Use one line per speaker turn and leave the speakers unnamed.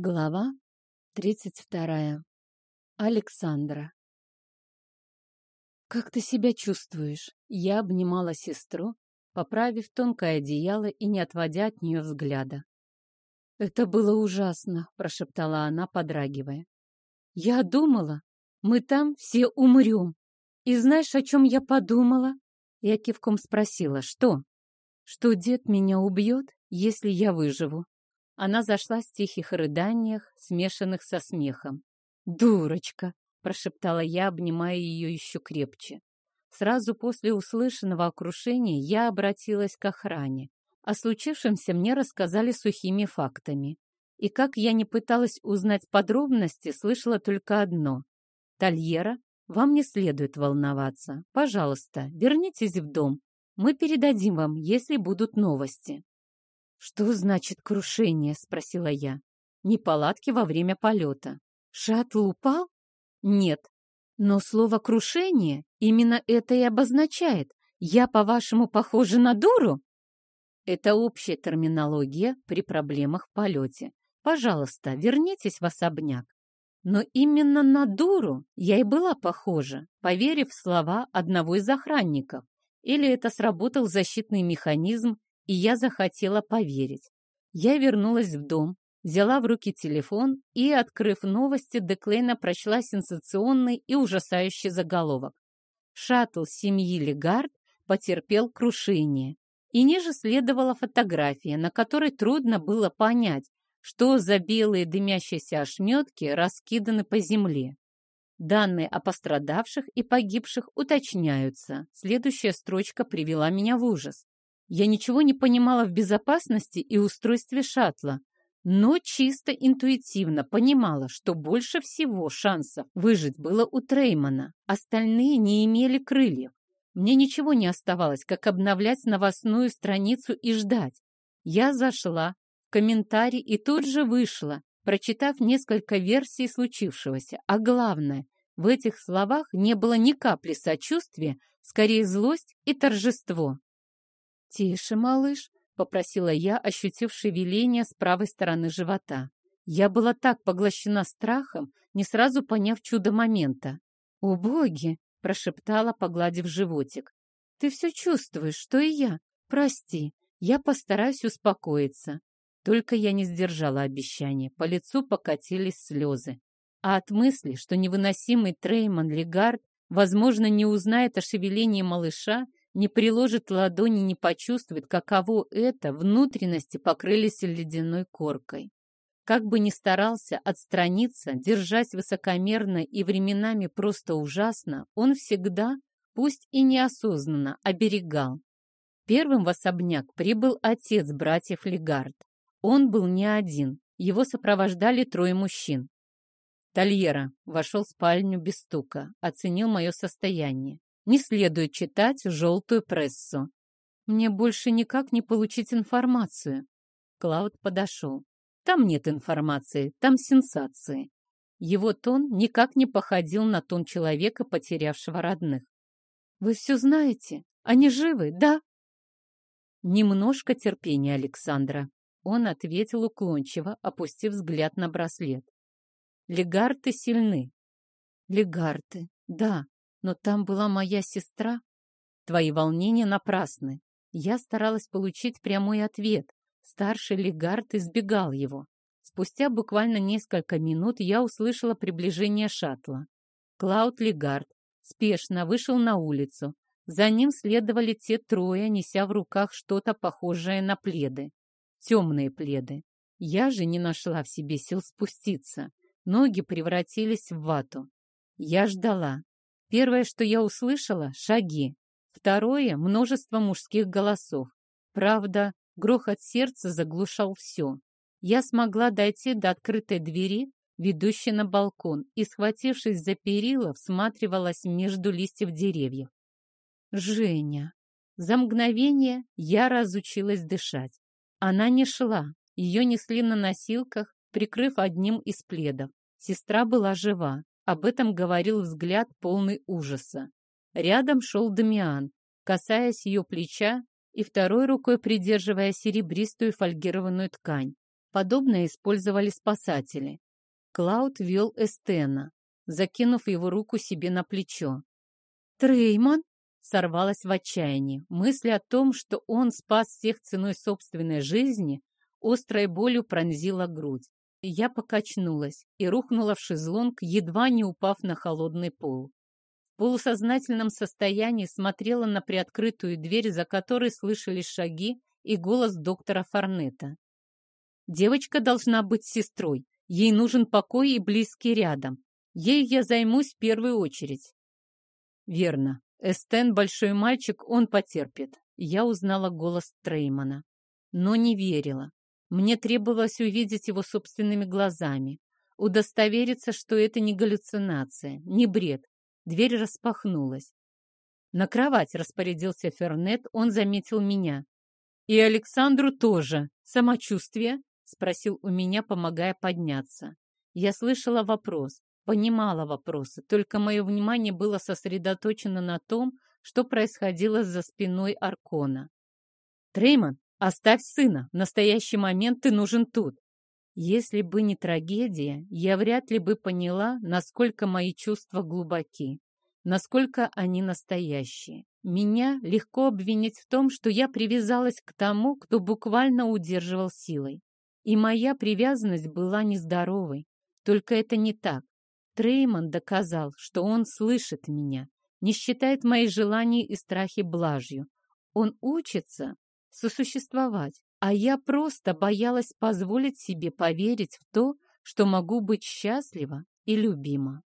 Глава 32. Александра. «Как ты себя чувствуешь?» Я обнимала сестру, поправив тонкое одеяло и не отводя от нее взгляда. «Это было ужасно», — прошептала она, подрагивая. «Я думала, мы там все умрем. И знаешь, о чем я подумала?» Я кивком спросила, что? «Что дед меня убьет, если я выживу?» Она зашла в тихих рыданиях, смешанных со смехом. «Дурочка!» — прошептала я, обнимая ее еще крепче. Сразу после услышанного окрушения я обратилась к охране. О случившемся мне рассказали сухими фактами. И как я не пыталась узнать подробности, слышала только одно. «Тольера, вам не следует волноваться. Пожалуйста, вернитесь в дом. Мы передадим вам, если будут новости». «Что значит крушение?» — спросила я. «Неполадки во время полета». «Шаттл упал?» «Нет. Но слово «крушение» именно это и обозначает. Я, по-вашему, похожа на дуру?» Это общая терминология при проблемах в полете. Пожалуйста, вернитесь в особняк. Но именно на дуру я и была похожа, поверив в слова одного из охранников. Или это сработал защитный механизм, и я захотела поверить. Я вернулась в дом, взяла в руки телефон и, открыв новости, Деклейна прочла сенсационный и ужасающий заголовок. Шаттл семьи Легард потерпел крушение. И ниже следовала фотография, на которой трудно было понять, что за белые дымящиеся ошметки раскиданы по земле. Данные о пострадавших и погибших уточняются. Следующая строчка привела меня в ужас. Я ничего не понимала в безопасности и устройстве шаттла, но чисто интуитивно понимала, что больше всего шансов выжить было у Треймана. Остальные не имели крыльев. Мне ничего не оставалось, как обновлять новостную страницу и ждать. Я зашла в комментарий и тут же вышла, прочитав несколько версий случившегося. А главное, в этих словах не было ни капли сочувствия, скорее злость и торжество. «Тише, малыш», — попросила я, ощутив шевеление с правой стороны живота. Я была так поглощена страхом, не сразу поняв чудо момента. «О, боги!» — прошептала, погладив животик. «Ты все чувствуешь, что и я. Прости, я постараюсь успокоиться». Только я не сдержала обещания, по лицу покатились слезы. А от мысли, что невыносимый Трейман Легард, возможно, не узнает о шевелении малыша, не приложит ладони, не почувствует, каково это, внутренности покрылись ледяной коркой. Как бы ни старался отстраниться, держась высокомерно и временами просто ужасно, он всегда, пусть и неосознанно, оберегал. Первым в особняк прибыл отец братьев Легард. Он был не один, его сопровождали трое мужчин. Тольера вошел в спальню без стука, оценил мое состояние. Не следует читать желтую прессу. Мне больше никак не получить информацию. Клауд подошел. Там нет информации, там сенсации. Его тон никак не походил на тон человека, потерявшего родных. «Вы все знаете? Они живы, да?» «Немножко терпения, Александра», — он ответил уклончиво, опустив взгляд на браслет. «Легарты сильны». «Легарты, да, но там была моя сестра. Твои волнения напрасны. Я старалась получить прямой ответ. Старший Легард избегал его. Спустя буквально несколько минут я услышала приближение шаттла. Клауд Легард спешно вышел на улицу. За ним следовали те трое, неся в руках что-то похожее на пледы. Темные пледы. Я же не нашла в себе сил спуститься. Ноги превратились в вату. Я ждала, Первое, что я услышала — шаги. Второе — множество мужских голосов. Правда, грохот сердца заглушал все. Я смогла дойти до открытой двери, ведущей на балкон, и, схватившись за перила, всматривалась между листьев деревьев. Женя. За мгновение я разучилась дышать. Она не шла, ее несли на носилках, прикрыв одним из пледов. Сестра была жива. Об этом говорил взгляд полный ужаса. Рядом шел Дамиан, касаясь ее плеча и второй рукой придерживая серебристую фольгированную ткань. Подобное использовали спасатели. Клауд вел Эстена, закинув его руку себе на плечо. «Трейман?» сорвалась в отчаянии. Мысль о том, что он спас всех ценой собственной жизни, острой болью пронзила грудь. Я покачнулась и рухнула в шезлонг, едва не упав на холодный пол. В полусознательном состоянии смотрела на приоткрытую дверь, за которой слышались шаги и голос доктора Форнета. «Девочка должна быть сестрой. Ей нужен покой и близкий рядом. Ей я займусь в первую очередь». «Верно. Эстен большой мальчик, он потерпит». Я узнала голос Треймана, но не верила. Мне требовалось увидеть его собственными глазами, удостовериться, что это не галлюцинация, не бред. Дверь распахнулась. На кровать распорядился Фернет, он заметил меня. «И Александру тоже. Самочувствие?» — спросил у меня, помогая подняться. Я слышала вопрос, понимала вопросы, только мое внимание было сосредоточено на том, что происходило за спиной Аркона. «Трейман, Оставь сына, в настоящий момент ты нужен тут. Если бы не трагедия, я вряд ли бы поняла, насколько мои чувства глубоки, насколько они настоящие. Меня легко обвинить в том, что я привязалась к тому, кто буквально удерживал силой. И моя привязанность была нездоровой. Только это не так. Трейман доказал, что он слышит меня, не считает мои желания и страхи блажью. Он учится сосуществовать, а я просто боялась позволить себе поверить в то, что могу быть счастлива и любима.